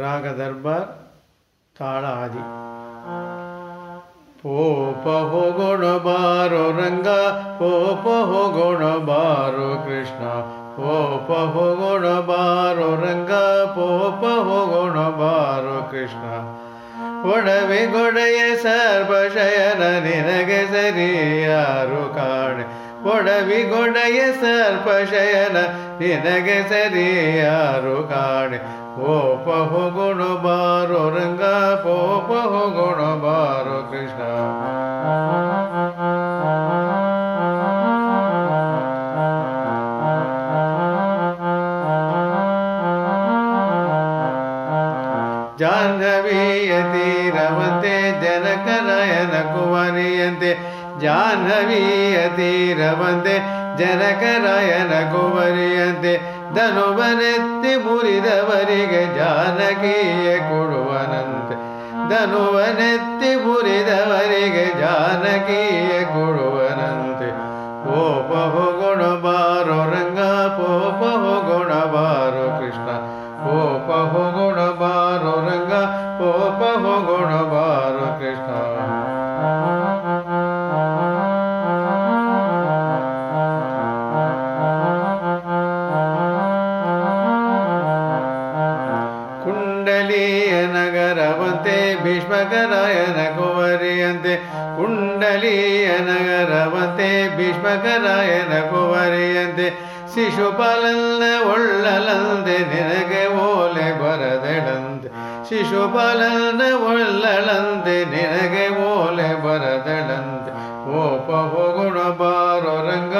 ರಾಗ ದರ್ಬಾರ್ ತಾಳ ಆದಿ ಪೋಪ ಹೋಗೋಣ ಬಾರೋ ರಂಗ ಪೋಪ ಹೋಗೋಣ ಬಾರೋ ಕೃಷ್ಣ ಪೋಪ ಹೋಗೋಣ ಬಾರೋ ರಂಗ ಪೋಪ ಹೋಗೋಣ ಬಾರೋ ಕೃಷ್ಣ ಒಡವೆ ಗೊಡೆಯ ಸರ್ಪಶಯನ ನಿನಗೆ ಸರಿ ಯಾರು ಕಾಣೆ ಒಡವಿ ಗೊಡೆಯ ಸರ್ಪಶಯನ ನಿನಗೆ ಸರಿಯಾರು ಕಾಣೆ? ಪೋಪ ಹೋಗೋಣ ಬಾರು ರಂಗ ಪೋಪ ಹೋಗೋಣ ಬಾರು ಕೃಷ್ಣ. ಜಾಹ್ನವೀಯ ತೀರವಂತೆ ಜನಕನಯನ ಕುವರಿಯಂತೆ ಜಾಹ್ನವಿಯ ತೀರವಂತೆ ಜನಕರಾಯನ ಕುವರಿಯಂತೆ ಧನುವನೆತ್ತಿ ಮುರಿದವರಿಗೆ ಜಾನಕಿಯ ಕೊಡುವನಂತೆ. ಧನುವನೆತ್ತಿ ಮುರಿದವರಿಗೆ ಜಾನಕಿಯ ನಗರವಂತೆ ಭೀಷ್ಮಕರಾಯನ ಕುವರಿಯಂತೆ ಕುಂಡಲಿಯ ನಗರವಂತೆ ಭೀಷ್ಮಕರಾಯನ ಕುವರಿಯಂತೆ ಶಿಶುಪಾಲನ ಒಳ್ಳಲಂತೆ ನಿನಗೆ ಓಲೆ ಬರದೆಡಂತೆ ಶಿಶುಪಾಲನ ಒಳ್ಳಲಂತೆ ನಿನಗೆ ಓಲೆ ಬರದೆಡಂತೆ ಓಪ ಹೋಗೋಣ ಬಾರೋ ರಂಗ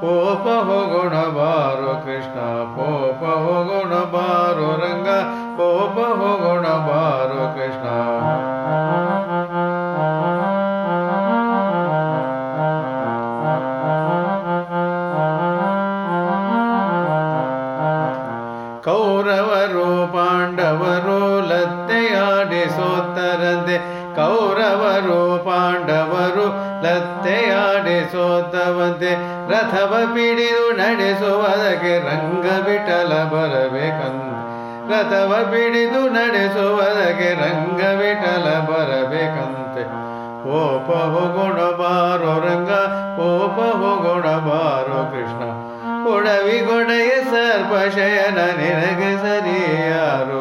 ಪೋಪ ಹೋಗೋಣ ಬಾರೋ ಕೃಷ್ಣ ಪೋಪ ಹೋಗೋಣ ಬಾರೋ ರಂಗ ಪೋಪ ಹೋಗೋಣ ಬಾರೋ ಕೌರವರು ಪಾಂಡವರು ಲತ್ತೆಯಾಡಿ ಸೋತರದೆ. ಕೌರವರು ಪಾಂಡವರು ಲತ್ತೆಯಾಡಿ ಸೋತವಂತೆ ರಥವ ಪಿಡಿದು ನಡೆಸುವುದಕ್ಕೆ ರಂಗ ಬಿಠಲ ಬರಬೇಕಂತೆ ರಥವ ಪಿಡಿದು ನಡೆಸುವುದಕ್ಕೆ ರಂಗ ಬಿಟಲ ಬರಬೇಕಂತೆ. ಓಪ ಹೋಗೋಣ ಬಾರೋ ರಂಗ ಓಪ ಹೋಗೋಣ ಬಾರೋ ಕೃಷ್ಣ. ಒಡವಿ ಗೊಡೆಯ ಸರ್ಪಶಯನ ನಿನಗೆ ಸರಿ ಯಾರು